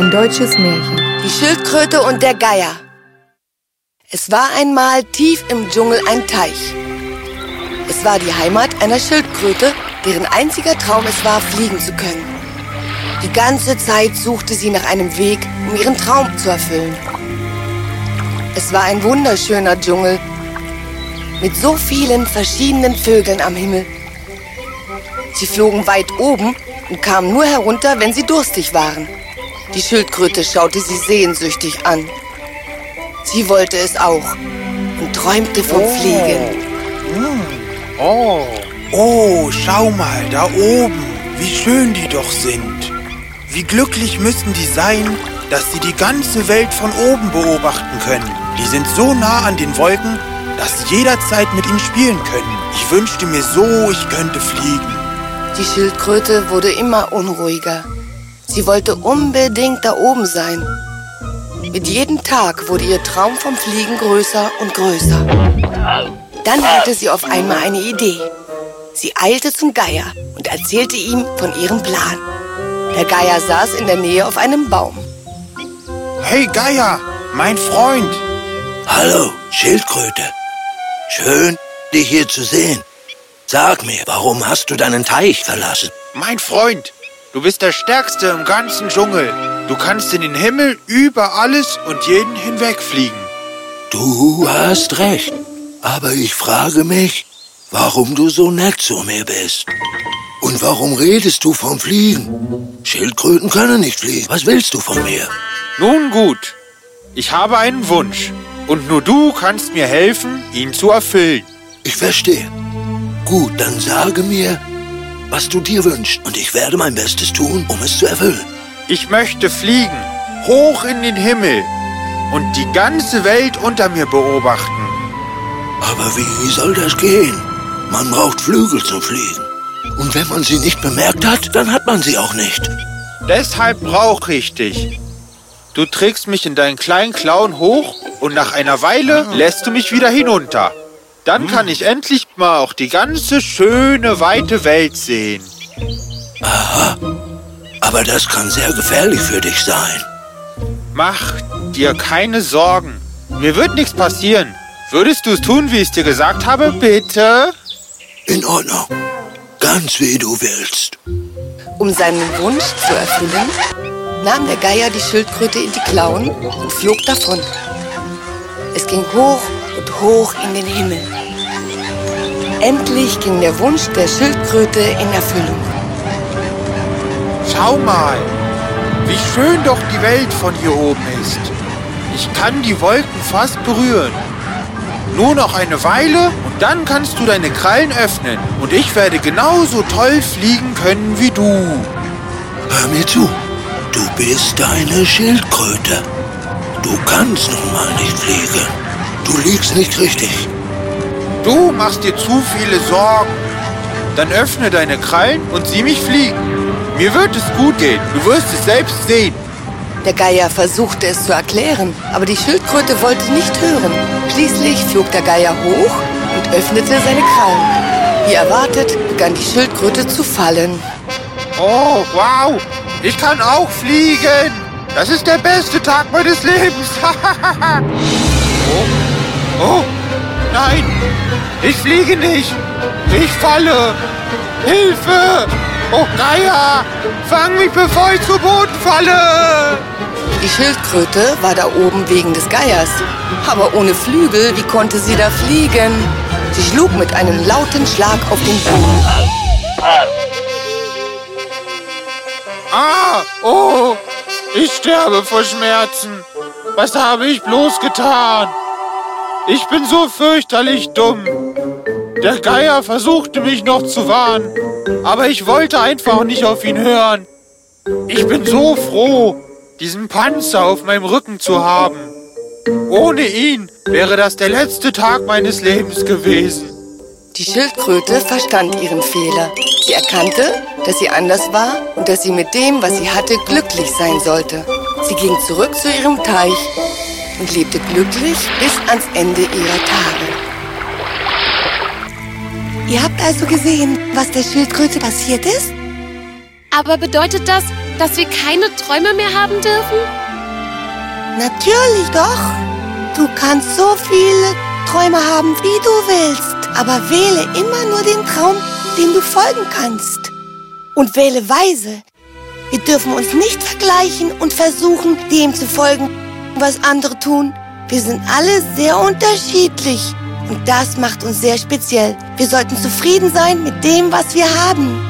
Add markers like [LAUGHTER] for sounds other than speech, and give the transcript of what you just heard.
Ein deutsches Märchen. Die Schildkröte und der Geier. Es war einmal tief im Dschungel ein Teich. Es war die Heimat einer Schildkröte, deren einziger Traum es war, fliegen zu können. Die ganze Zeit suchte sie nach einem Weg, um ihren Traum zu erfüllen. Es war ein wunderschöner Dschungel mit so vielen verschiedenen Vögeln am Himmel. Sie flogen weit oben und kamen nur herunter, wenn sie durstig waren. Die Schildkröte schaute sie sehnsüchtig an. Sie wollte es auch und träumte vom Fliegen. Oh. Oh, schau mal, da oben, wie schön die doch sind. Wie glücklich müssen die sein, dass sie die ganze Welt von oben beobachten können. Die sind so nah an den Wolken, dass sie jederzeit mit ihnen spielen können. Ich wünschte mir so, ich könnte fliegen. Die Schildkröte wurde immer unruhiger. Sie wollte unbedingt da oben sein. Mit jedem Tag wurde ihr Traum vom Fliegen größer und größer. Dann hatte sie auf einmal eine Idee. Sie eilte zum Geier und erzählte ihm von ihrem Plan. Der Geier saß in der Nähe auf einem Baum. Hey Geier, mein Freund. Hallo, Schildkröte. Schön, dich hier zu sehen. Sag mir, warum hast du deinen Teich verlassen? Mein Freund, du bist der Stärkste im ganzen Dschungel. Du kannst in den Himmel über alles und jeden hinwegfliegen. Du hast recht. Aber ich frage mich, warum du so nett zu mir bist. Und warum redest du vom Fliegen? Schildkröten können nicht fliegen. Was willst du von mir? Nun gut, ich habe einen Wunsch. Und nur du kannst mir helfen, ihn zu erfüllen. Ich verstehe. Gut, dann sage mir, was du dir wünschst. Und ich werde mein Bestes tun, um es zu erfüllen. Ich möchte fliegen, hoch in den Himmel und die ganze Welt unter mir beobachten. Aber wie soll das gehen? Man braucht Flügel zum Fliegen. Und wenn man sie nicht bemerkt hat, dann hat man sie auch nicht. Deshalb brauche ich dich. Du trägst mich in deinen kleinen Klauen hoch und nach einer Weile lässt du mich wieder hinunter. Dann kann ich endlich mal auch die ganze schöne, weite Welt sehen. Aha. Aber das kann sehr gefährlich für dich sein. Mach dir keine Sorgen. Mir wird nichts passieren. Würdest du es tun, wie ich es dir gesagt habe, bitte? In Ordnung. Ganz wie du willst. Um seinen Wunsch zu erfüllen, nahm der Geier die Schildkröte in die Klauen und flog davon. Es ging hoch und hoch in den Himmel. Endlich ging der Wunsch der Schildkröte in Erfüllung. Schau mal, wie schön doch die Welt von hier oben ist. Ich kann die Wolken fast berühren. Nur noch eine Weile und dann kannst du deine Krallen öffnen und ich werde genauso toll fliegen können wie du. Hör mir zu. Du bist eine Schildkröte. Du kannst nun mal nicht fliegen. Du liegst nicht richtig. Du machst dir zu viele Sorgen. Dann öffne deine Krallen und sieh mich fliegen. Mir wird es gut gehen. Du wirst es selbst sehen. Der Geier versuchte es zu erklären, aber die Schildkröte wollte nicht hören. Schließlich flog der Geier hoch und öffnete seine Krallen. Wie erwartet begann die Schildkröte zu fallen. Oh, wow. Ich kann auch fliegen. Das ist der beste Tag meines Lebens. [LAUGHS] oh. oh, nein. Ich fliege nicht. Ich falle. Hilfe. Oh, Geier. Fang mich, bevor ich zu Boden falle. Die Schildkröte war da oben wegen des Geiers. Aber ohne Flügel, wie konnte sie da fliegen? Sie schlug mit einem lauten Schlag auf den Boden. Ah, oh, ich sterbe vor Schmerzen. Was habe ich bloß getan? Ich bin so fürchterlich dumm. Der Geier versuchte mich noch zu warnen, aber ich wollte einfach nicht auf ihn hören. Ich bin so froh, diesen Panzer auf meinem Rücken zu haben. Ohne ihn wäre das der letzte Tag meines Lebens gewesen. Die Schildkröte verstand ihren Fehler. Sie erkannte, dass sie anders war und dass sie mit dem, was sie hatte, glücklich sein sollte. Sie ging zurück zu ihrem Teich und lebte glücklich bis ans Ende ihrer Tage. Ihr habt also gesehen, was der Schildkröte passiert ist? Aber bedeutet das, dass wir keine Träume mehr haben dürfen? Natürlich doch. Du kannst so viele Träume haben, wie du willst. Aber wähle immer nur den Traum, dem du folgen kannst. Und wähle weise. Wir dürfen uns nicht vergleichen und versuchen, dem zu folgen, was andere tun. Wir sind alle sehr unterschiedlich. Und das macht uns sehr speziell. Wir sollten zufrieden sein mit dem, was wir haben.